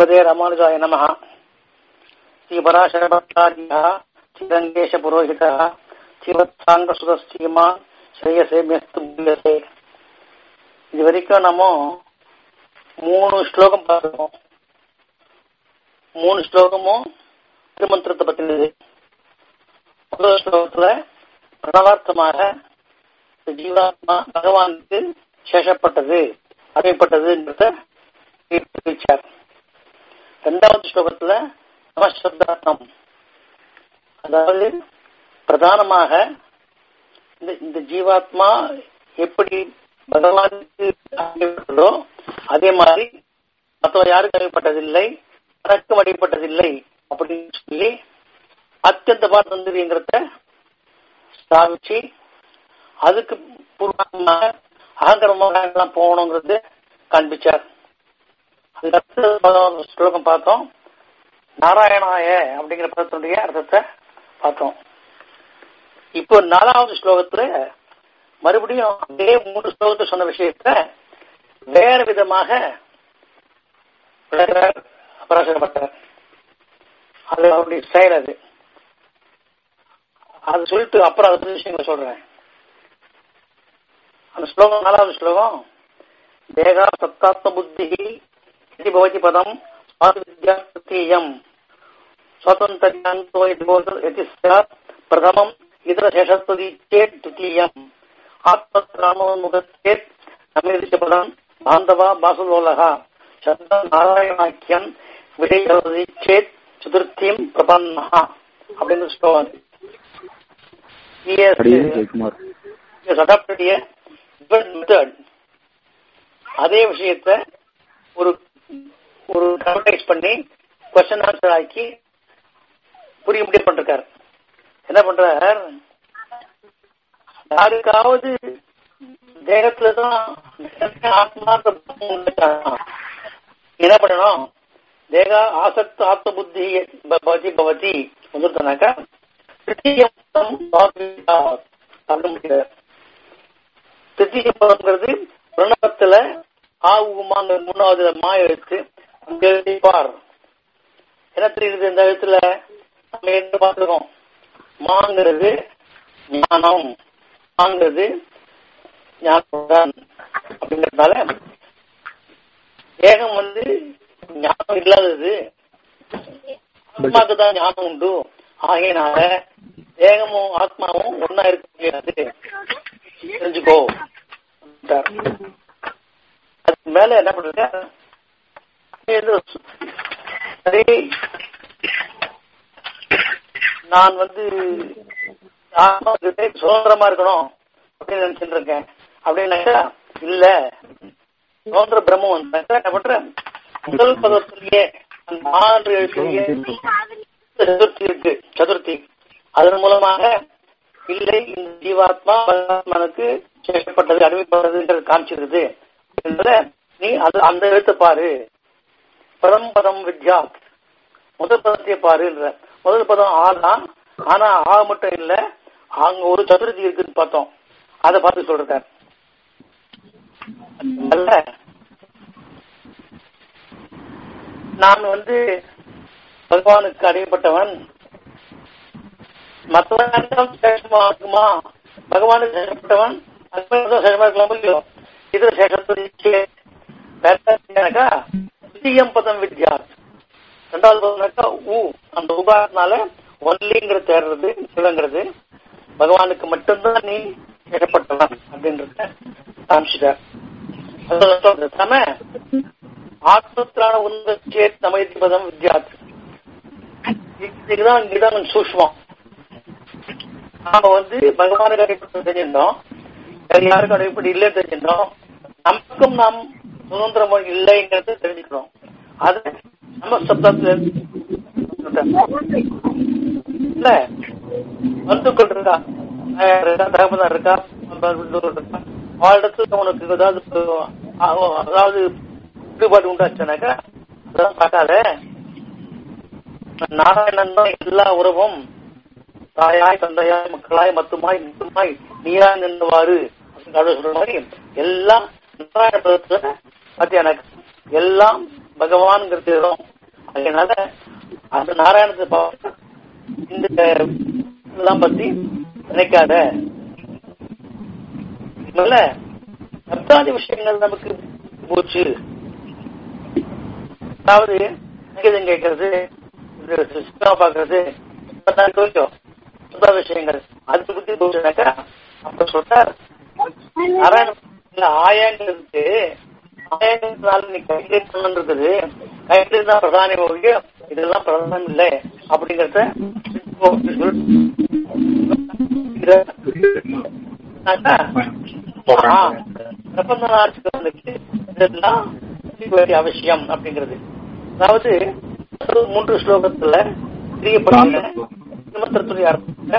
ஸ்ரீமதே ராமானுஜாய நம ஸ்ரீபராசரபட்டாரிய ஸ்ரீரங்கேஷ புரோஹித ஸ்ரீவத்சாங்க ஸ்ரீமா ஸ்ரேயசேமியஸ்து பூயசே இது வரைக்கும் நம்ம மூணு ஸ்லோகம் பார்க்கணும் மூணு ஸ்லோகமும் திருமந்திரத்தை பற்றினது முதல் ஸ்லோகத்துல பிரணவார்த்தமாக ஜீவாத்மா பகவானுக்கு சேஷப்பட்டது அறியப்பட்டதுன்றத தெரிவிச்சார் ரெண்டாவது ஸ்லோகத்துல நமசப்தார்த்தம் அதாவது பிரதானமாக இந்த இந்த ஜீவாத்மா எப்படி பகவானுக்கு அறியப்பட்டதோ அதே மாதிரி மற்ற யாருக்கு அறியப்பட்டதில்லை தனக்கும் அறியப்பட்டதில்லை அப்படின்னு சொல்லி அத்தியந்த பார்த்தந்திரியங்கிறத ஸ்தாபிச்சு அதுக்கு பூர்வமாக அகங்கரமாக போகணுங்கிறது காண்பிச்சார். ஸ்லோகம் பார்த்தோம். நாராயணாய அப்படிங்கிற பதத்தினுடைய அர்த்தத்தை பார்த்தோம். இப்போ நாலாவது ஸ்லோகத்துல மறுபடியும் அதே மூணு ஸ்லோகத்தை சொன்ன விஷயத்த வேற விதமாக பராசரப்பட்டார் அது அவருடைய செயல் அது. அது சொல்லிட்டு அப்புறம் அதை விஷயங்களை சொல்றேன். அந்த ஸ்லோகம் நாலாவது ஸ்லோகம் தேகா சத்தாத்ம புத்தி இது பவதி பதம் வித்யா தృతీயம் ஸ்வாதந்திரோ யதி ஸ்யாத் பிரதமம் இதர சேஷஸ்வதி சேத் துத்தீயம் ஆத்மராமோன்முகச்சேத் நமிதிச்ச பதம் பாந்தவா பாசுலோலகா சப்தம் நாராயணாக்கியம் விடயவதி சேத் சதுர்த்தியம் பிரபன்னஹா அப்படின்னு ஸ்லோகம் அடாப்டட் மெத்தட் அதே விஷயத்த ஒரு ஒரு கவர்டைஸ் பண்ணி கொஸ்டின் ஆன்சர் ஆக்கி புரிய முடிய பண்றாரு என்ன பண்றார்? யாருக்காவது தேகத்துலதான் ஆத்மா என்ன பண்ணணும்? தேக ஆசக்த ஆத்ம புத்தி பவதி பவதி வந்துருத்தனாக்கா திருத்தீய பதம்ங்கிறது பிரணவத்துல ஆ உமாங்கிற மூணாவது மா எழுத்து அங்க என்ன தெரியுது இந்த இடத்துல நம்ம என்ன பார்த்துருக்கோம்? மாங்கிறது ஞானம். மாங்கிறது ஞானம் அப்படிங்கறதுனால தேகம் வந்து ஞானம் இல்லாதது. ஆத்மாக்கு தான் ஞானம் உண்டு. ஆகையினால தேகமும் ஆத்மாவும் ஒன்னா இருக்க முடியாது. தெரிஞ்சுக்கோ. அதுக்கு மேல என்ன பண்ற சரி. நான் வந்து சுதந்திரமா இருக்கணும் அப்படின்னு நினைச்சிட்டு இருக்கேன். அப்படின்னாக்கா இல்ல. சுதந்திர பிரம்மம் வந்தாக்கா என்ன பண்ற முதல் பதத்திலேயே ஆறு எழுத்துலயே சதுர்த்தி இருக்கு. சதுர்த்தி. அதன் மூலமாக இல்லை இந்த ஜீவாத்மா பரமாத்மனுக்கு சேஷப்பட்டது அறிவிப்பட்டதுன்றது காமிச்சிருது நீ அது அந்த எழுத்து பாரு. பரம்பரம் பதம் வித்யா. முதல் பதத்தை பாருன்ற முதல் பதம் ஆ தான். ஆனா ஆ மட்டும் இல்ல அங்க ஒரு சதுர்த்தி இருக்குன்னு பார்த்தோம். அதை பார்த்து சொல்றார் நான் வந்து பகவானுக்கு அறியப்பட்டவன் மற்றவன் சேஷமா இருக்குமா? பகவானுக்கு சேஷப்பட்டவன்? சேஷமா இருக்கலாம் இல்லையோ? இது சேஷத்துனாக்கா தியம் பதம் வித்யா ரெண்டாவது பதம்னாக்கா ஊ அந்த உபாரத்தினால ஒன்லிங்கிற தேடுறது சிவங்கிறது பகவானுக்கு மட்டும்தான் நீ சேஷப்பட்டவன் அப்படின்றத காமிச்சிட்டார். சம ஆத்மத்திலான உன்னச்சேத் நமைதி பதம் வித்யாத் இதுதான் இதுதான் சூஷ்மம். நாம வந்து பகவானுக்கு அடைப்பட்டு தெரிஞ்சிருந்தோம்? வேற யாருக்கும் அடைப்பட்டு இல்லைன்னு தெரிஞ்சிருந்தோம். நமக்கும் நாம் சுதந்திரம் இல்லைங்கிறது தெரிஞ்சுக்கணும். அது நம்ம சப்தத்துல இல்ல. பந்துக்கள் இருக்கா? இருக்கா? தகப்பதான் இருக்கா? இருக்கா? வாழ்றதுக்கு உனக்கு ஏதாவது அதாவது ஈடுபாடு உண்டாச்சுனாக்கா அதெல்லாம் பார்க்காத. நாராயணன் தான் எல்லா உறவும் தாயாய் தந்தையாய் மக்களாய் மத்துமாய் முத்துமாய் நீயாய் நின்றுவாரு அப்படின்னு சொல்ற மாதிரி எல்லாம் நாராயண பதத்துல பாத்தியா எனக்கு எல்லாம் பகவான்ங்கிறது இடம் அதனால அந்த நாராயணத்தை பார்த்து இந்த இதெல்லாம் பத்தி நினைக்காத. இதனால சப்தாதி விஷயங்கள் நமக்கு போச்சு. அதாவது சங்கீதம் கேட்கறது சினிமா பாக்குறது கொஞ்சம் விஷயங்கள். அது பத்தி போச்சுனாக்கா அப்ப சொல்றார் நாராயண இல்ல ஆயாங்கிறதுக்கு இருக்குது கைது தான் பிரதான ஒழிய இதெல்லாம் பிரதானம் இல்லை அப்படிங்கறத பிரபந்தனாட்சிகளுக்கு இதெல்லாம் அவசியம் அப்படிங்கிறது. அதாவது மூன்று ஸ்லோகத்துல தெரியப்பட்ட திருமத்திரத்துடைய அர்த்தத்துல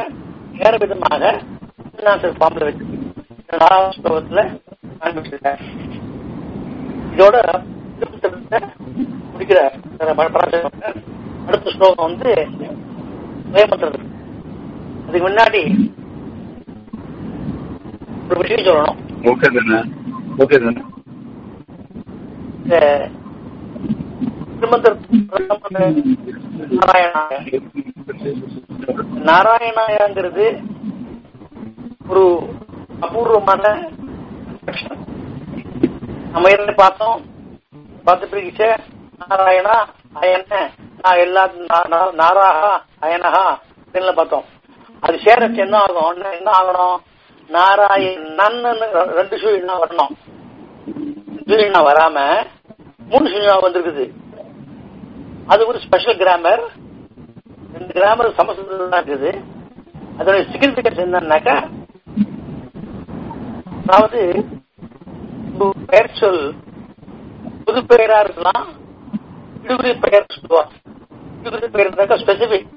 வேற விதமாக பாம்பு வச்சு நாலாவது ஸ்லோகத்துல காண்பிச்சிருக்கேன் இதோட முடிக்கிறார் அடுத்த ஸ்லோகம் வந்து வேமந்திரம் அதுக்கு முன்னாடி ஒரு விஷயம் சொல்லணும். ஓகே ஓகே நாராயணாயங்கிறது ஒரு அபூர்வமான நம்ம இருந்து பார்த்தோம்? பார்த்துட்டு இருக்கிச்ச நாராயணா அயன. நான் எல்லா நாராகா அயனஹா அப்படின்னு பார்த்தோம். அது சேரச்சு என்ன ஆகும்? என்ன ஆகணும்? நாராயணன் ரெண்டு சூழ்நிலை வரணும். சூழ்நிலை வராம மூணு சூழ்நிலை வந்திருக்குது. அது ஒரு ஸ்பெஷல் கிராமர் இந்த கிராமர் சமஸ்கிருதம் இருக்குது. அதோட சிக்னிபிகன்ஸ் என்னன்னாக்கா அதாவது பெயர் சொல். புது பெயரா இருக்கலாம் இடுகுறி பெயர் சொல்லுவாங்க. இடுகுறி பெயர் இருந்தாக்கா ஸ்பெசிபிக்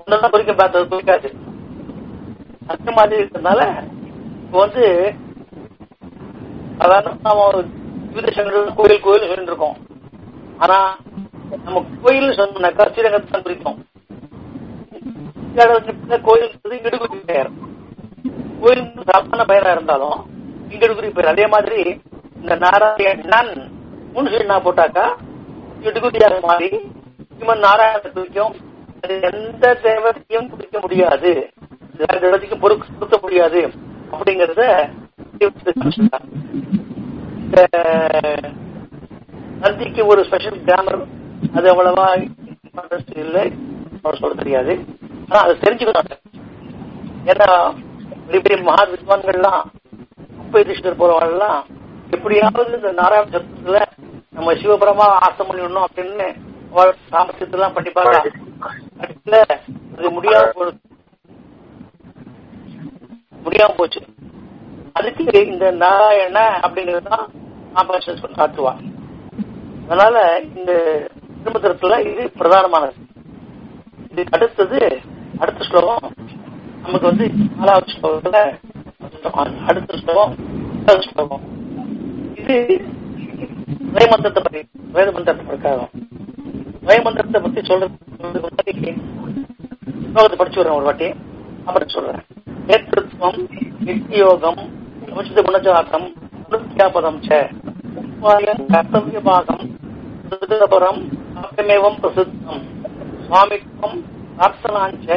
ஒன்னதான் குறிக்க பார்த்தது குறிக்காது அந்த மாதிரி இருக்கிறதுனால இப்போ வந்து அதாவது நாம விதேசங்கள் கோயில் கோயில் சொல்லிட்டு இருக்கோம். ஆனா நம்ம கோயில் சொன்னாக்கா ஸ்ரீரங்கத்தை தான் குறிக்கும். கோயில் இடுகுறி பெயர். கோயில் சாதாரண பெயரா இருந்தாலும் இடுகுறி பெயர் அதே மாதிரி இந்த நாராயணன் முன்சீனா போட்டாக்கா இடுகுதியாக மாறி இவன் நாராயணத்தை குறிக்கும் அது எந்த தேவதையும் குறிக்க முடியாது. தேவதைக்கும் பொருத்த முடியாது. அப்படிங்கறத நந்திக்கு ஒரு ஸ்பெஷல் கிராமர் அது அவ்வளவா இல்லை. அவர் சொல்ல தெரியாது. ஆனா அதை தெரிஞ்சுக்கணும். ஏன்னா பெரிய பெரிய மகா வித்வான்கள்லாம் உப்பயதிஷ்டர் போறவங்கலாம் எப்படியாவது இந்த நாராயண சத்துவத்துல நம்ம சிவபுரமா ஆசம் பண்ணிடணும் அப்படின்னு சாமர்த்தியத்தெல்லாம் பார்க்கல அது முடியாம முடியாம போச்சு. அதுக்கு இந்த நாராயண அப்படிங்கறதுதான் ஆபரேஷன் காட்டுவா. அதனால இந்த திருமத்திரத்துல இது பிரதானமானது. இது அடுத்தது அடுத்த ஸ்லோகம் நமக்கு வந்து நாலாவது ஸ்லோகத்துல அடுத்த ஸ்லோகம் ஸ்லோகம் இது வேமந்திரத்தை பத்தி வேத மந்திரத்தை பிரகாரம் வேமந்திரத்தை பத்தி சொல்றது ஸ்லோகத்தை படிச்சு வரேன் ஒரு வாட்டி அப்படி சொல்றேன் நேத்திருத்துவம் நித்தியோகம் சமுச்சித குணஜாத்தம் அனுத்தியாபதம் ச கர்த்தவியபாகம் சுதபரம் சத்தியமேவம் பிரசித்தம் சுவாமித்வம் பிரார்த்தனாஞ்ச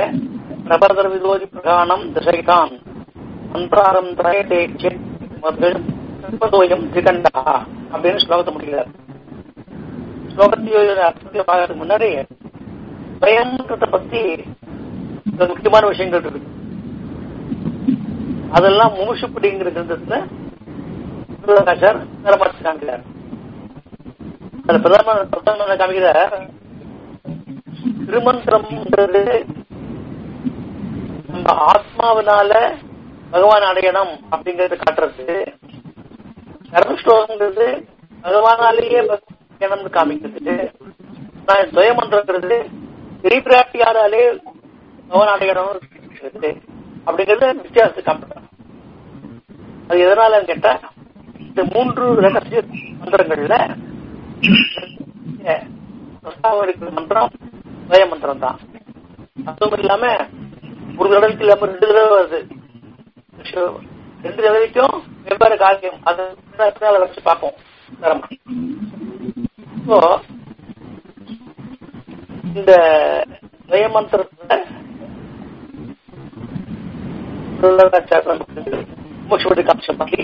பிரபரதர் விரோதி பிரகாணம் திசைதான் மந்திராரம் தயதே செம்பதோயம் திகண்டா அப்படின்னு ஸ்லோகத்தை முடிக்கிறார். ஸ்லோகத்தையோட அர்த்தத்தை பார்க்கறதுக்கு முன்னாடி பயம்ன்றத பத்தி முக்கியமான விஷயங்கள் இருக்கு. அதெல்லாம் முமுஷுப்படிங்கிற கிரந்தத்துல சார் நிலமாற்றி காமிக்கிறார் அதுல பிரதம பிரதம காமிக்கிறார்? திருமந்திரம்ன்றது நம்ம ஆத்மாவினால பகவான் அடையணும் அப்படிங்கறது காட்டுறது. கர்மஸ்லோகங்கிறது பகவானாலேயே அடையணும்னு காமிக்கிறது. நான் துவயமந்திரங்கிறது திரிபிராட்டியாராலே பகவான் அடையணும் அப்படிங்கறது வித்தியாசத்தை காமிக்கிறார் அது எதனாலன்னு கேட்டா இந்த மூன்று ரகசிய மந்திரங்கள்ல இருக்கிற மந்திரம் துவய மந்திரம் தான். அதுவும் இல்லாம ஒரு தடவைக்கு இல்லாம ரெண்டு தடவை வருது. ரெண்டு தடவைக்கும் வெவ்வேறு காரியம் அது வச்சு பார்ப்போம். இப்போ இந்த ஜெயமந்திரத்துல மூச்சுவடி காமிச்ச மாதிரி.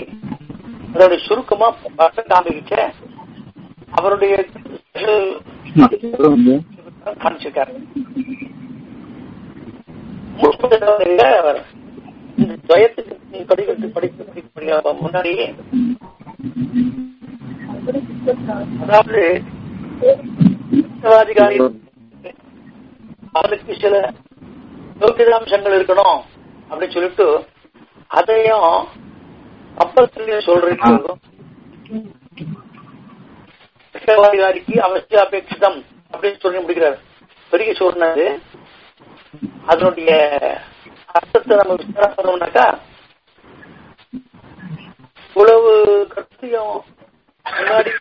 அதோடைய சுருக்கமா பட்ட காமிக்க அவருடைய காமிச்சிருக்காரு. அவர். துவயத்துக்கு நீ படிக்கிறது படிக்க படிக்க முன்னாடியே அதாவது அதிகாரி அவனுக்கு சில யோகிதாம்சங்கள் இருக்கணும் அப்படின்னு சொல்லிட்டு அதையும் அப்பத்திலையும் சொல்றது அதிகாரிக்கு அவசிய அபேட்சிதம் அப்படின்னு சொல்லி முடிக்கிறார். பெரிய சொன்னது அதனுடைய அர்த்தத்தை நம்ம விசாரம் பண்ணோம்னாக்கா இவ்வளவு கருத்தையும் முன்னாடி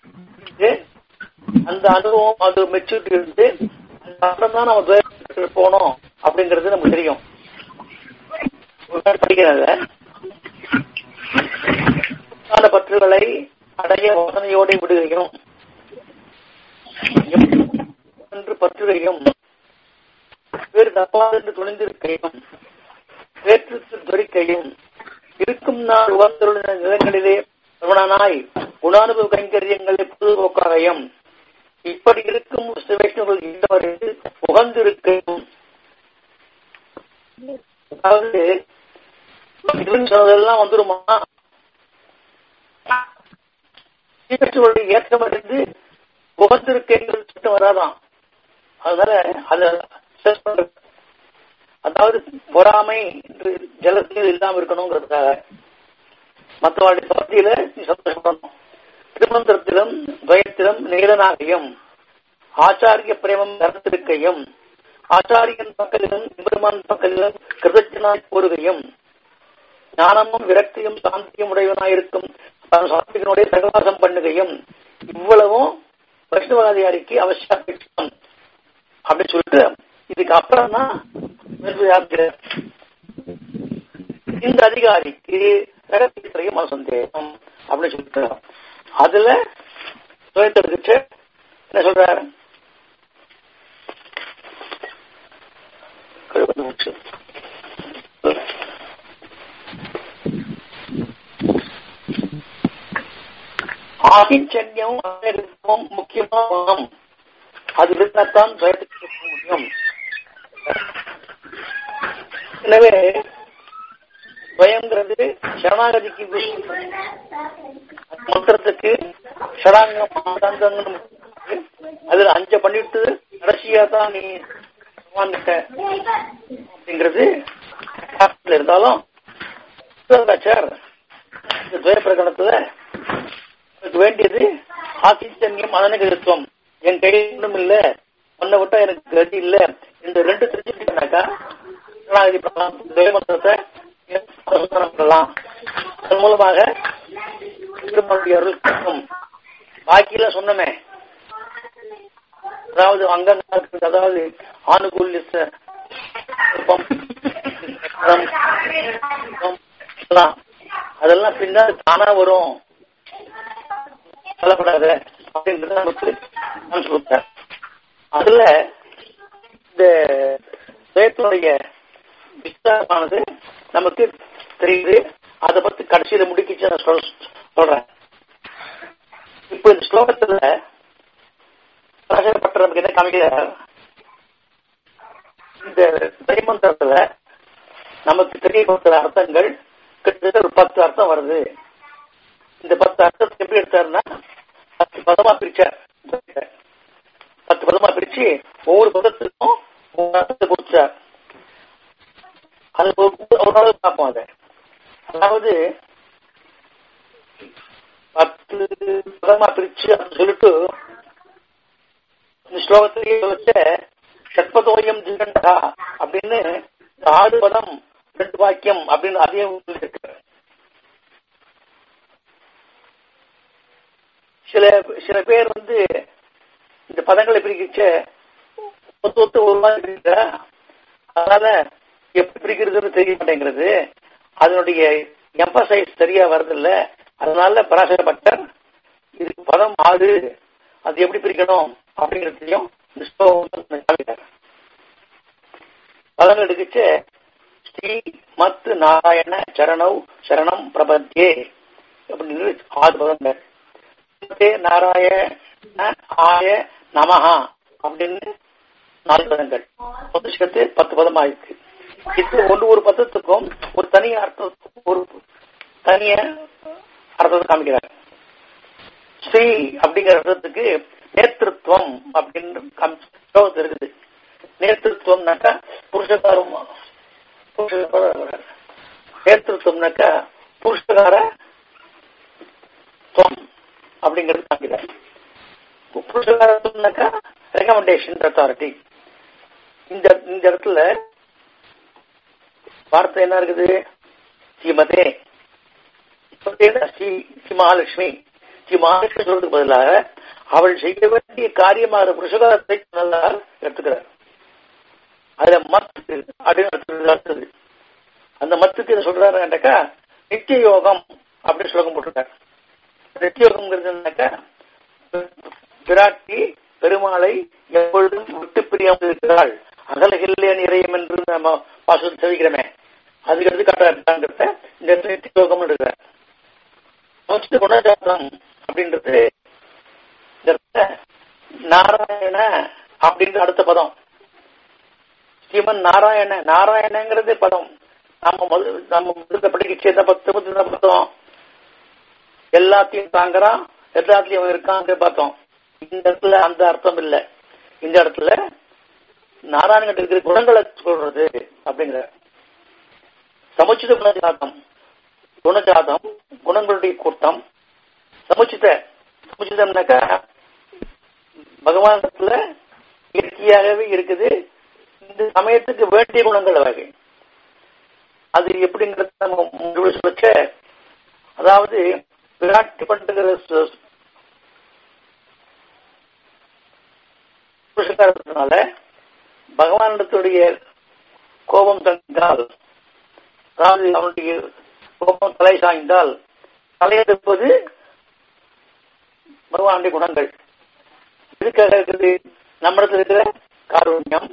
அந்த அனுபவம் அது மெச்சூரிட்டி இருந்து அப்புறம் தான் நம்ம துயரத்துக்கு போனோம் அப்படிங்கிறது நமக்கு தெரியும். படிக்கிறத பற்றுகளை அடைய வாசனையோட விடுகையும் என்று பற்றுகையும் வேறு தப்பாது என்று துணிந்திருக்கையும் வேற்றுக்கு துரிக்கையும் இருக்கும் நாள் உகந்துள்ள நிலங்களிலே பிரபணனாய் குணானுபவ கைங்கரியங்களை பொதுபோக்காகையும் இப்படி இருக்கும் வைஷ்ணவர்கள் ஈடுபடுத்து உகந்திருக்கையும் அதாவது சொன்னதெல்லாம் வந்துருமா? சீக்கிரத்துடைய ஏற்றம் அறிந்து உகந்திருக்கைங்கிறது சட்டம் வராதான். அதனால அதை அதாவது பொறாமை என்று ஜலத்தில் இல்லாம இருக்கணுங்கிறதுக்காக. மற்றவருடைய பகுதியில நீ சந்தோஷப்படணும். திருமந்திரத்திலும் துவயத்திலும் நிகழனாகையும் ஆச்சாரிய பிரேமம் நடந்திருக்கையும் ஆச்சாரியன் பக்கத்திலும் பெருமான் பக்கத்திலும் கிருதஜனாய் கூறுகையும் ஞானமும் விரக்தியும் சாந்தியும் உடையவனாயிருக்கும் சாந்திகனுடைய சகவாசம் பண்ணுகையும் இவ்வளவும் வைஷ்ணவாதிகாரிக்கு அவசியம் அப்படின்னு சொல்லிட்டு இதுக்கு அப்புறம் தான் இந்த அதிகாரிக்கு ரகசிய சந்தேகம் அப்படின்னு சொல்லிட்டு அதுல சுயத்திற்கு என்ன சொல்றாரு? ஆதிச்சன்யம் முக்கியமாக அது இருந்தால்தான் சுயத்துக்கு முடியும் எனவே பயங்கிறது சரணாகதிக்கு மந்திரத்துக்கு ஷடாங்கம் அதுல அஞ்ச பண்ணிட்டு கடைசியா தான் நீ அப்படிங்கிறது இருந்தாலும் சார் இந்த துவய பிரகடனத்துல எனக்கு வேண்டியது ஆதித்தன்யம் அதனகிருத்துவம் என் கை ஒன்றும் இல்ல ஒன்ன விட்டா எனக்கு கதி இல்ல. இந்த ரெண்டு தெரிஞ்சுக்கிட்டாக்கா பண்ணலாம் துவய பண்ணலாம் அதன் மூலமாக திருமணம் அருள் கிடைக்கும். பாக்கியில சொன்னமே. அதாவது அங்க அதாவது ஆணுகூல்ய அதெல்லாம் பின்னாடி தானா வரும். சொல்லப்படாத அப்படின்றது நமக்கு நான் சொல்றேன். அதுல இந்த துயத்துடைய விஸ்தாரமானது நமக்கு தெரியுது. அதை பத்தி கடைசியில முடிக்கிச்சு நான் சொல்றேன். இப்ப இந்த ஸ்லோகத்துல பிரகடப்பட்ட நமக்கு என்ன காமிக்கிறார் இந்த தைமந்திரத்துல நமக்கு தெரியப்படுத்துற அர்த்தங்கள் கிட்டத்தட்ட ஒரு பத்து அர்த்தம் வருது. இந்த பத்து அர்த்தத்தை எப்படி எடுத்தாருன்னா பத்து பதமா பிரிச்சார். பத்து பதமா பிரிச்சு ஒவ்வொரு பதத்துக்கும் ஒவ்வொரு அர்த்தத்தை கொடுத்தார். அது ஒரு பார்ப்போம் அதை. அதாவது பத்து பதமா பிரிச்சு அப்படின்னு சொல்லிட்டு இந்த ஸ்லோகத்திலேயே வச்ச சத்பதோயம் திகண்டா அப்படின்னு ஆறு பதம் ரெண்டு வாக்கியம் அப்படின்னு அதே இருக்கு. சில சில பேர் வந்து இந்த பதங்களை பிரிக்கிச்ச ஒத்து ஒத்து ஒரு மாதிரி அதனால எப்படி பிரிக்கிறதுன்னு தெரிய மாட்டேங்கிறது. அதனுடைய எம்பசைஸ் சரியா வருதில்ல அதனால பராசரப்பட்டர் இது பதம் ஆறு அது எப்படி பிரிக்கணும் அப்படிங்கிறதையும் பதம் எடுக்குச்சு ஸ்ரீ மத்து நாராயண சரணவ் சரணம் பிரபத்தியே அப்படின்னு ஆறு பதங்கள் நாராயண ஆய நமஹா அப்படின்னு நாலு பதங்கள். மொத்த சேர்த்து பத்து பதமா இருக்கு இது ஒன்று ஒரு பதத்துக்கும் ஒரு தனி அர்த்தம் ஒரு தனிய அர்த்தத்தை காமிக்கிறாங்க. ஸ்ரீ அப்படிங்கிற அர்த்தத்துக்கு நேத்திருத்துவம் அப்படின்னு ஸ்லோகத்தில் இருக்குது. நேத்திருத்துவம்னாக்கா புருஷகாரம் நேத்திருத்துவம்னாக்கா புருஷகார துவம் அப்படிங்கிறது காமிக்கிறார் புருஷகாரத்துவம்னாக்கா ரெக்கமெண்டேஷன் அத்தாரிட்டி இந்த இந்த இடத்துல வார்த்தை என்ன இருக்குது? ஸ்ரீமதே ஸ்ரீ ஸ்ரீ மகாலட்சுமி. ஸ்ரீ மகாலட்சுமி சொல்றதுக்கு பதிலாக அவள் செய்ய வேண்டிய காரியமாக புருஷகாரத்தை நல்லா எடுத்துக்கிறார். அதுல மத்து அப்படின்னு அந்த மத்துக்கு என்ன சொல்றாருன்னாக்கா நித்திய யோகம் அப்படின்னு ஸ்லோகம் போட்டிருக்காரு. நித்திய யோகம்ங்கிறதுனாக்கா பிராட்டி பெருமாளை எப்பொழுதும் விட்டு பிரியாமல் இருக்கிறாள். அகலகில்லே நிறையும் என்று நம்ம பாசம் தெரிவிக்கிறோமே அதுக்கு எடுத்துக்காட்டாங்கிறத இந்த இடத்துல நித்திய யோகம் இருக்கிறார் குணஜாதம் அப்படின்றது நாராயண அப்படின்ற அடுத்த பதம். ஸ்ரீமன் நாராயண நாராயணங்கிறது பதம். நம்ம நம்ம முதல்ல படிக்க எந்த பத்து எந்த பதம் எல்லாத்தையும் தாங்குறான் எல்லாத்துலயும் இருக்காங்க பார்த்தோம். இந்த இடத்துல அந்த அர்த்தம் இல்ல. இந்த இடத்துல நாராயணன் இருக்கிற குணங்களை சொல்றது அப்படிங்கிற சமுச்சித குணஜாதம் குணஜாதம் குணங்களுடைய கூட்டம். சமுச்சித சமுச்சிதம்னாக்கா பகவானத்துல இயற்கையாகவே இருக்குது. இந்த சமயத்துக்கு வேண்டிய குணங்கள் வகை. அது எப்படிங்கிறது நம்ம சொல்லிச்ச அதாவது விராட்டி பண்ற புருஷகாரத்தினால பகவானிடத்துடைய கோபம் தந்தால் அதாவது அவனுடைய கோபம் தலை சாய்ந்தால் தலையெடுப்பது பகவானுடைய குணங்கள். இதுக்காக இருக்குது நம்மிடத்தில் இருக்கிற காரூண்யம்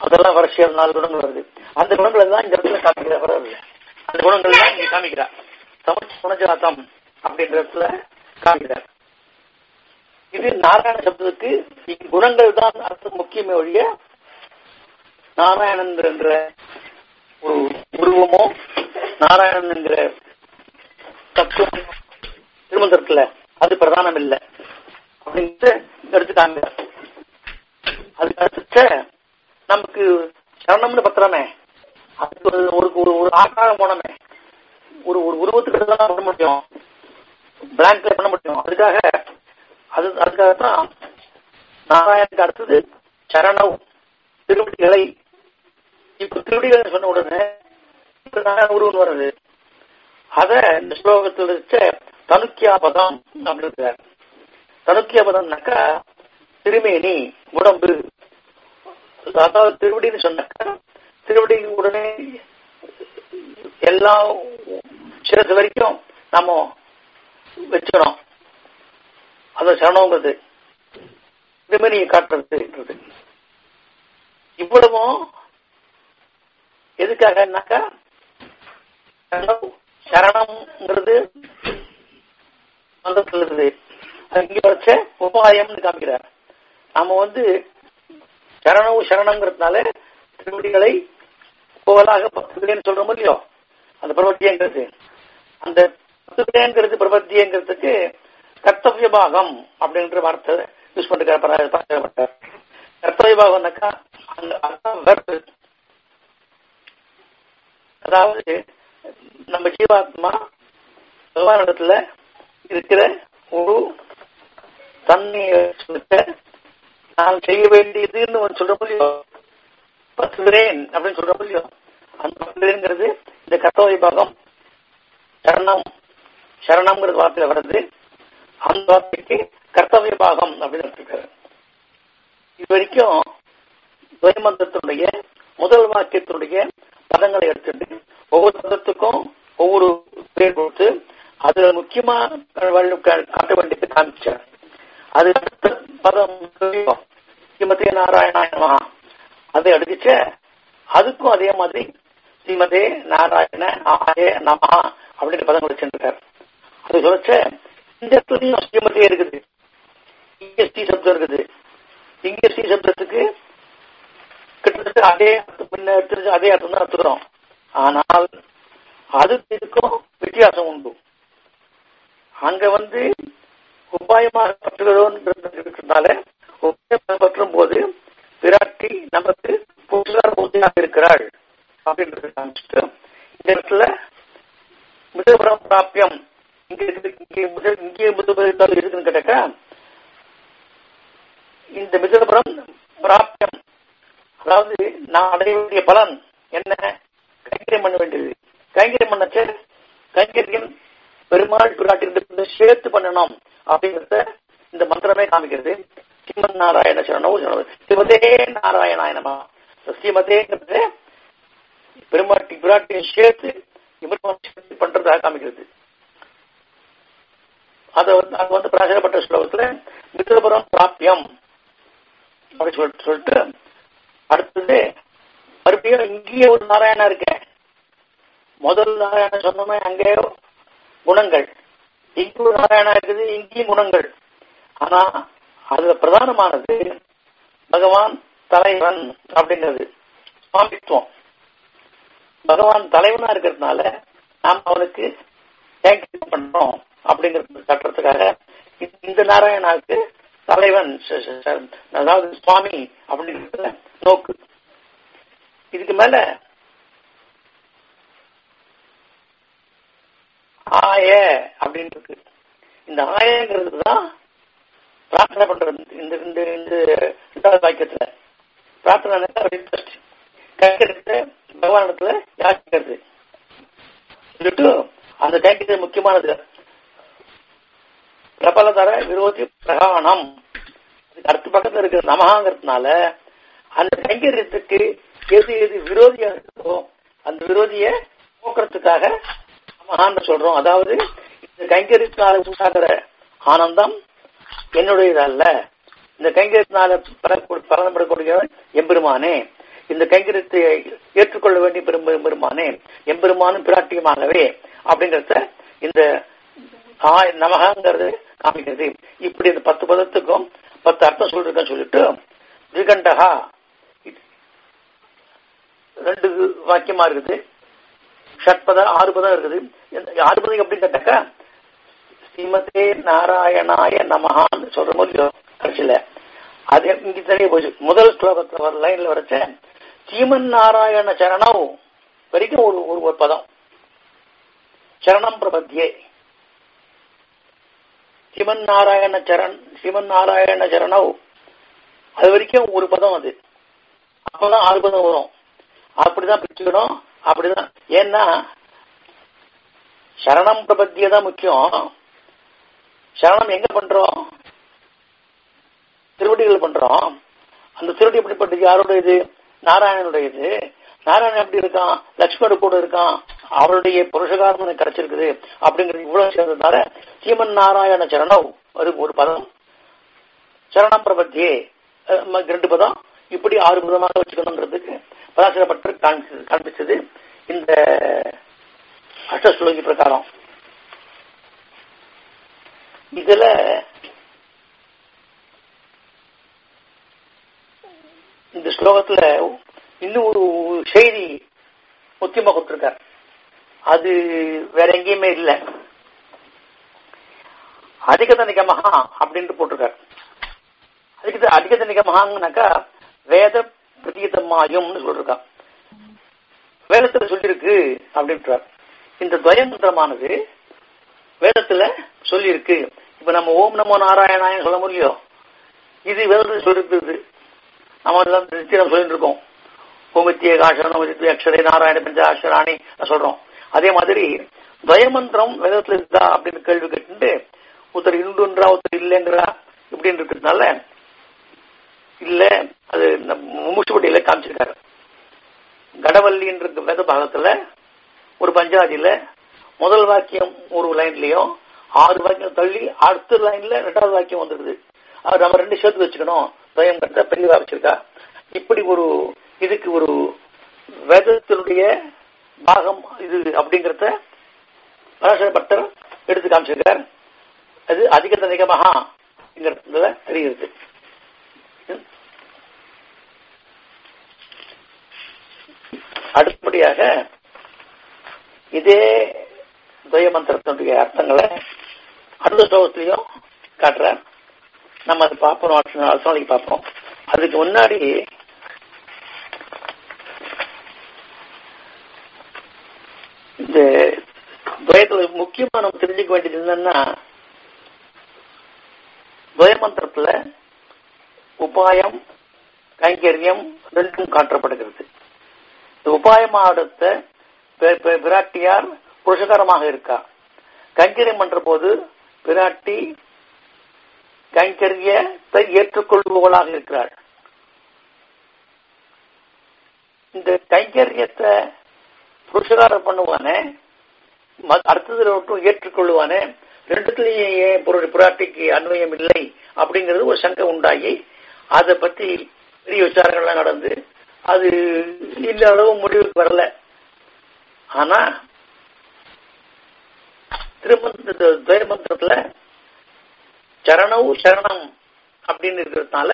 அதெல்லாம் வறட்சியால் நாலு குணங்கள் வருது. அந்த குணங்கள் தான் இந்த இடத்துல காமிக்கிற அந்த குணங்கள் தான் இங்க காமிக்கிறார் தமிழ் குணஜாத்தம் அப்படின்ற இடத்துல காமிக்கிறார் இது நாராயண சப்தத்துக்கு குணங்கள் தான் அர்த்தம் முக்கியமே ஒழிய நாராயணன் என்ற ஒரு உருவமோ நாராயணன் என்கிற தத்துவம் திருமந்திரத்துல அது பிரதானம் இல்லை அப்படின்ட்டு எடுத்துட்டாங்க. அதுக்கு அடுத்த நமக்கு சரணம்னு பத்திரமே. அதுக்கு ஒரு ஒரு ஒரு ஆக்காரம் போனமே. ஒரு ஒரு உருவத்துக்கு தான் பண்ண முடியும். பிளாங்க்ல பண்ண முடியும். அதுக்காக அது அதுக்காக தான் நாராயணனுக்கு அடுத்தது சரணம் திருவடிகளை இப்ப திருவடிகள் சொன்ன உடனே உருவம் வருது அத இந்த ஸ்லோகத்தில் வச்ச தனுக்கியாபதம் அப்படின்னு தனுக்கியாபதம்னாக்கா திருமேனி உடம்பு. அதாவது திருவடின்னு சொன்னாக்கா திருவடி உடனே எல்லா சிரசு வரைக்கும் நம்ம வச்சுக்கணும் அந்த சரணங்கிறது திருமணியை காட்டுறதுன்றது இவ்வளவும் எதுக்காகனாக்கா சரணம்ங்கிறது இருக்குது இங்க வச்ச உபாயம்னு காமிக்கிறார். நாம வந்து சரணம் சரணங்கிறதுனால திருவடிகளை கோவலாக பத்துகிறேன்னு சொல்றோம் இல்லையோ? அந்த பிரபத்தியங்கிறது. அந்த பத்துகிறேங்கிறது பிரபத்தியங்கிறதுக்கு கர்த்தவிய பாகம் அப்படின்ற வார்த்தை யூஸ் பண்ணிருக்காரு. கர்த்தவிய பாகம்னாக்கா அந்த அதாவது நம்ம ஜீவாத்மா பகவானிடத்துல இருக்கிற ஒரு தன்மையை நான் செய்ய வேண்டியதுன்னு சொல்ற முடியும் பத்துகிறேன் அப்படின்னு சொல்ற முடியும் அந்த பத்துகிறேங்கிறது இந்த கர்த்தவ பாகம் சரணம். சரணம்ங்கிறது வார்த்தையில வருது. அந்த வார்த்தைக்கு கர்த்தவிய பாகம் அப்படின்னு இருக்காரு இது வரைக்கும் துவைமந்தத்தினுடைய முதல் வாக்கியத்தினுடைய பதங்களை எடுத்துட்டு ஒவ்வொரு பதத்துக்கும் ஒவ்வொரு பேர் கொடுத்து அதுல முக்கியமா காட்ட வேண்டியது காமிச்சார். அது அடுத்த பதம் ஸ்ரீமதே நாராயணாய அதை எடுத்துச்ச அதுக்கும் அதே மாதிரி ஸ்ரீமதே நாராயண ஆய நமா அப்படின்ற பதம் வச்சிருக்காரு அது சொல்லச்ச இந்த இடத்துலயும் ஸ்ரீமதே இருக்குது. இங்க ஸ்ரீ சப்தம் இருக்குது. இங்க ஸ்ரீ சப்தத்துக்கு கிட்டத்தட்ட அதே அர்த்தம் அதே அர்த்தம் தான் அர்த்தம் ஆனால் அதுக்கு இதுக்கும் வித்தியாசம் உண்டு. அங்க வந்து உபாயமாக பற்றுகிறோன்றதுனால உபாயமாக பற்றும் போது விராட்டி நமக்கு புதுசாக பூஜையாக இருக்கிறாள் அப்படின்றது காமிச்சிட்டு இந்த இடத்துல மிதபுரம் பிராப்பியம் இங்க இங்கே முதல் இங்கே மிதபுரம் இருக்குன்னு கேட்டாக்கா இந்த மிதபுரம் பிராப்பியம் அதாவது நான் அடைய வேண்டிய பலன் என்ன? கைங்கரியம் பண்ண வேண்டியது. கைங்கரியம் பண்ணச்ச கைங்கரியம் பெருமாள் பிராட்டிருந்து சேர்த்து பண்ணணும் அப்படிங்கறத இந்த மந்திரமே காமிக்கிறது. சிம்மன் நாராயண சரணம் சரணம் ஸ்ரீமதே நாராயணாயனமா. ஸ்ரீமதேங்கிறது பெருமாட்டி பிராட்டியை சேர்த்து சேர்த்து பண்றதாக காமிக்கிறது. அதை வந்து அங்க வந்து பிராசனப்பட்ட ஸ்லோகத்துல மித்திரபுரம் பிராப்பியம் அப்படின்னு சொல்லிட்டு சொல்லிட்டு அடுத்தது மறுபடியும் இங்கேயே ஒரு நாராயணா இருக்க முதல் நாராயண சொன்னோமே அங்கேயோ குணங்கள். இங்கே ஒரு நாராயணா இருக்குது இங்கேயும் குணங்கள். ஆனா அதுல பிரதானமானது பகவான் தலைவன் அப்படிங்கிறது. சுவாமித்துவம். பகவான் தலைவனா இருக்கிறதுனால நாம் அவனுக்கு தேங்க்யூ பண்றோம் அப்படிங்கிறது கட்டுறதுக்காக இந்த நாராயணாவுக்கு தலைவன் அதாவது சுவாமி அப்படின்னு நோக்கு. இதுக்கு மேல ஆய அப்படின்னு இருக்கு. இந்த ஆயங்கிறது தான் பிரார்த்தனை பண்றது இந்த இந்த ரெண்டாவது வாக்கியத்துல. பிரார்த்தனை ரிக்வஸ்ட் பகவானத்துல பகவானிடத்துல யாசிக்கிறது சொல்லிட்டு அந்த கைக்கிறது முக்கியமானது. பிரபலதர விரோதி பிரகாணம். அடுத்த பக்கத்துல இருக்கிற நமகாங்கிறதுனால அந்த கைங்கரியத்துக்கு எது எது விரோதியா இருக்கோ அந்த விரோதிய போக்குறதுக்காக நமகான்னு சொல்றோம். அதாவது இந்த கைங்கரியத்தினால உண்டாகிற ஆனந்தம் என்னுடையது அல்ல இந்த கைங்கரியத்தினால பலனப்படக்கூடிய எம்பெருமானே. இந்த கைங்கரியத்தை ஏற்றுக்கொள்ள வேண்டிய பெரும் பெருமானே எம்பெருமானும் பிராட்டியமாகவே அப்படிங்கறத இந்த நமகாங்கிறது காமிக்கிறது இப்படி இந்த பத்து பதத்துக்கும் பத்து அர்த்தம் சொல்லிருக்கேன்னு சொல்லிட்டு திகண்டகா. ரெண்டு வாக்கியமா இருக்குது. ஷட்பதம் ஆறு பதம் இருக்குது. ஆறு பதம் எப்படி கேட்டாக்கா ஸ்ரீமதே நாராயணாய நமஹான்னு சொல்ற மாதிரி கடைசியில. அது இங்க தெரிய போச்சு. முதல் ஸ்லோகத்துல வர லைன்ல வரைச்ச ஸ்ரீமன் நாராயண சரணம் வரைக்கும் ஒரு ஒரு பதம். சரணம் பிரபத்தியே. சிவன் நாராயண சரண் சிவன் நாராயண சரணவ். அது வரைக்கும் ஒரு பதம் அது. அப்பதான் ஆறு பதம் வரும். அப்படிதான் பிரிச்சுக்கணும் அப்படிதான். ஏன்னா சரணம் பிரபத்தியே தான் முக்கியம். சரணம் எங்க பண்றோம்? திருவடிகள் பண்றோம். அந்த திருவடி எப்படிப்பட்டது? நாராயணனுடைய இது நாராயணன் எப்படி இருக்கான்? லட்சுமணன் கூட இருக்கான். அவருடைய புருஷகாரம் கிடைச்சிருக்குது அப்படிங்கிறது இவ்வளவு சேர்ந்ததுனால சீமன் நாராயண சரணம் அது ஒரு பதம். சரணம் பிரபத்தியே ரெண்டு பதம். இப்படி ஆறு பதமாக வச்சுக்கணுங்கிறதுக்கு பராசரப்பட்டு காண்பிச்சது இந்த அஷ்டஸ்லோகி பிரகாரம் இதுல இந்த ஸ்லோகத்துல இன்னும் ஒரு செய்தி முக்கியமா கொடுத்திருக்காரு. அது வேற எங்கேயுமே இல்ல. அதிகதனிக மகா அப்படின்ட்டு போட்டிருக்கார். அதிக அதிகதனிக மகாங்கனாக்கா வேத பிரதீதமாயும்னு சொல்லிருக்கான். வேதத்துல சொல்லியிருக்கு அப்படின்றார். இந்த துவயந்திரமானது வேதத்துல சொல்லியிருக்கு. இப்ப நம்ம ஓம் நமோ நாராயணாயன் சொல்ல முடியும் இது வேதத்துல சொல்லிருக்குது நம்ம நிச்சயம் சொல்லிட்டு இருக்கோம். ஓமித்திய காசனம் அக்ஷரை நாராயண பஞ்சாட்சராணி சொல்றோம். அதே மாதிரி துவயமந்திரம் வேதத்துல இருக்குதா அப்படின்னு கேள்வி கேட்டு ஒருத்தர் இண்டுன்றா ஒருத்தர் இல்லைங்கிறா இப்படின்னு இருக்கிறதுனால இல்ல அது முமுஷ்படியில காமிச்சிருக்காரு. கடவல்லின்ற வேத பாகத்துல ஒரு பஞ்சாதியில முதல் வாக்கியம் ஒரு லைன்லயும் ஆறு வாக்கியம் தள்ளி அடுத்த லைன்ல ரெண்டாவது வாக்கியம் வந்துருது. அது நம்ம ரெண்டு சேர்த்து வச்சுக்கணும். துவயம் கட்ட பெரியவா வச்சிருக்கா. இப்படி ஒரு இதுக்கு ஒரு வேதத்தினுடைய பாகம் இது அப்படிங்கறத பராசர பக்தர் எடுத்து காமிச்சிருக்கார். அது அதிக நிகமகா தெரிகிறது. அடுத்தபடியாக இதே துவய மந்திரத்தினுடைய அர்த்தங்களை அடுத்த ஸ்லோகத்திலையும் காட்டுற நம்ம அதை பார்ப்போம் அடுத்த நாளைக்கு பார்ப்போம். அதுக்கு முன்னாடி இந்த துவயத்துல முக்கியமா நம்ம தெரிஞ்சுக்க வேண்டியது என்னன்னா துவய மந்திரத்துல உபாயம் கைங்கரியம் ரெண்டும் காட்டப்படுகிறது. இந்த உபாயமாடத்த பிராட்டியார் புருஷகரமாக இருக்கா? கைங்கரியம் பண்ற போது பிராட்டி கைங்கரியத்தை ஏற்றுக்கொள்பவளாக இருக்கிறாள். இந்த கைங்கரியத்தை புருஷகாரம் பண்ணுவானே? அர்த்தத்தில் மட்டும் ஏற்றுக்கொள்வானே ரெண்டுத்துலயும் ஏன் புராட்டிக்கு அன்வயம் இல்லை அப்படிங்கிறது ஒரு சங்கை உண்டாகி அதை பத்தி பெரிய விசாரங்கள்லாம் நடந்து அது இல்ல அளவு முடிவுக்கு வரல. ஆனா திருமந்த துவயமந்திரத்துல சரணவு சரணம் அப்படின்னு இருக்கிறதுனால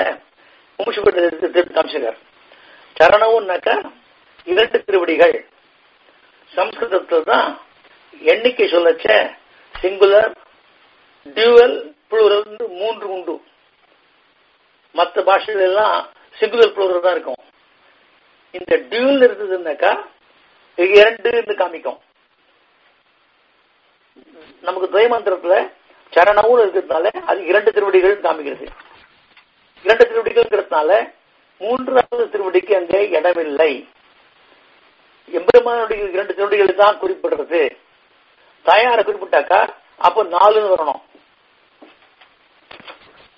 முமிஷப்பட்டு திரு தம்சகர் சரணவும்னாக்கா இரண்டு திருவடிகள். சம்ஸ்கிருதத்துல தான் எண்ணிக்கை சொல்லச்ச சிங்குலர் டியூவல் புளூரல் மூன்று உண்டு. மற்ற பாஷைகள் எல்லாம் சிங்குலர் புளூரல் தான் இருக்கும். இந்த டியூல் இருந்ததுன்னாக்கா இரண்டு காமிக்கும். நமக்கு துவயமந்திரத்துல சரணவும் இருக்கிறதுனால அது இரண்டு திருவடிகள் காமிக்கிறது. இரண்டு திருவடிகள்ங்கிறதுனால மூன்றாவது திருவடிக்கு அங்கே இடமில்லை. எம்பெருமானுடைய இரண்டு திருவடிகள் தான் குறிப்பிடுறது. தாயார குறிப்பிட்டாக்கா அப்போ நாலுன்னு வரணும்.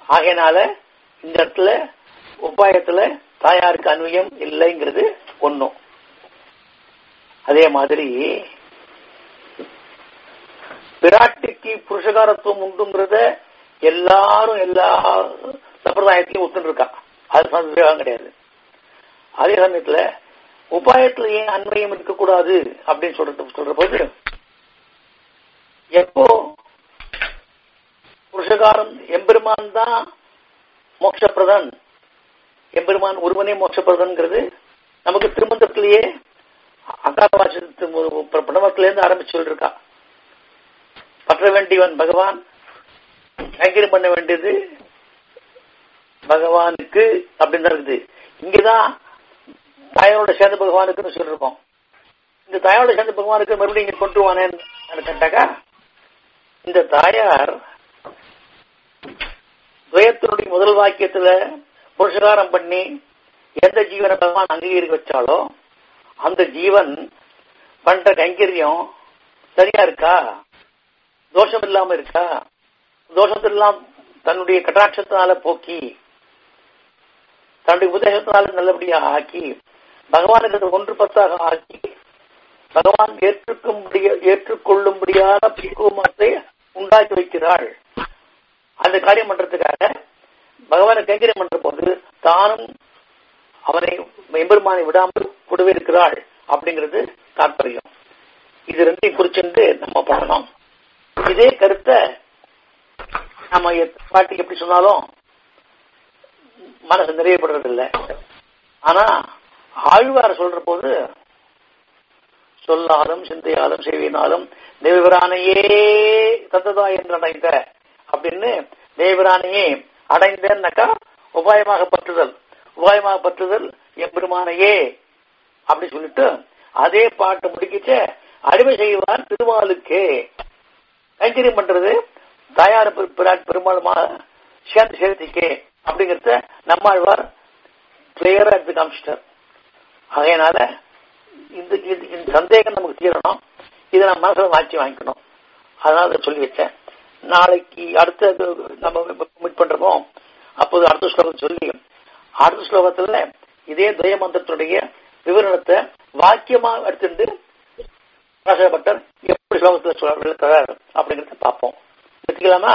ஆகையினால இந்த இடத்துல உபாயத்துல தாயாருக்கு அன்வயம் இல்லைங்கிறது ஒன்னும் அதே மாதிரி பிராட்டிக்கு புருஷகாரத்துவம் உண்டுங்கிறத எல்லாரும் எல்லா சம்பிரதாயத்திலையும் ஒத்துன்னு இருக்கா. அது சந்தேகம் கிடையாது. அதே சமயத்துல உபாயத்துல ஏன் அன்மையம் இருக்கக்கூடாது அப்படின்னு சொல்றது சொல்ற போது எப்போ புருஷகாரம் எம்பெருமான் தான் மோட்சப்பிரதன். எம்பெருமான் ஒருவனே மோட்சப்பிரதன்கிறது நமக்கு திருமந்தத்திலேயே அகாரவாசத்து பிரணவத்திலேருந்து ஆரம்பிச்சு சொல்லிருக்கா. பற்ற வேண்டியவன் பகவான் கைங்கரியம் பண்ண வேண்டியது பகவானுக்கு அப்படின்னு தான் இருக்குது. இங்கதான் தாயோட சேர்ந்த பகவானுக்குன்னு சொல்லிருக்கோம். இந்த தாயோட சேர்ந்த பகவானுக்கு மறுபடியும் இங்க கொண்டு வானேன்னு கேட்டாக்கா இந்த தாயார் துயத்தினுடைய முதல் வாக்கியத்துல புருஷகாரம் பண்ணி எந்த ஜீவனை பகவான் அங்கீகரிக்க வச்சாலோ அந்த ஜீவன் பண்ற கைங்கரியம் சரியா இருக்கா? தோஷம் இல்லாம இருக்கா? தோஷத்தெல்லாம் தன்னுடைய கட்டாட்சத்தினால போக்கி தன்னுடைய உபதேசத்தினால நல்லபடியா ஆக்கி பகவானுக்கு ஒன்று பத்தாக ஆக்கி பகவான் ஏற்றுக்கும்படிய ஏற்றுக்கொள்ளும்படியான பக்குவமத்தை உண்டாக்கி வைக்கிறாள். அந்த காரியம் பண்றதுக்காக பகவானை கைங்கரியம் பண்ற போது தானும் அவனை எம்பெருமானை விடாமல் கூடவே இருக்கிறாள் அப்படிங்கிறது தாற்பயம். இது ரெண்டையும் குறிச்சென்று நம்ம பண்ணணும். இதே கருத்தை நம்ம பாட்டிக்கு எப்படி சொன்னாலும் மனசு நிறையப்படுறது இல்லை ஆனா ஆழ்வார் சொல்ற போது சொல்லாலும் சிந்தையாலும் செய்வினாலும் தேவரானையே தந்ததா என்று அடைந்த அப்படின்னு தேவரானையே அடைந்தேன்னாக்கா உபாயமாக பற்றுதல். உபாயமாக பற்றுதல் எம்பெருமானையே அப்படி சொல்லிட்டு அதே பாட்டு முடிக்கிச்ச அடிமை செய்வார் திருமாலுக்கே. கைங்கரியம் பண்றது? தாயார் பிராட் பெருமாளுமா சேர்ந்து சேர்த்திக்கே அப்படிங்கறத நம்மாழ்வார் கிளியரா எடுத்து காமிச்சிட்டார். ஆகையினால இந்த இந்த சந்தேகம் நமக்கு தீரணும். இதை நம்ம மனசுல மாற்றி வாங்கிக்கணும். அதனால சொல்லி வச்சேன். நாளைக்கு அடுத்த நம்ம மீட் பண்றோமோ அப்போது அடுத்த ஸ்லோகம் சொல்லி அடுத்த ஸ்லோகத்துல இதே துவய மந்திரத்துடைய விவரணத்தை வாக்கியமா எடுத்துட்டு பட்டர் எப்படி ஸ்லோகத்தில் சொல்ல விளக்கிறார் அப்படிங்கறத பார்ப்போம். வச்சுக்கலாமா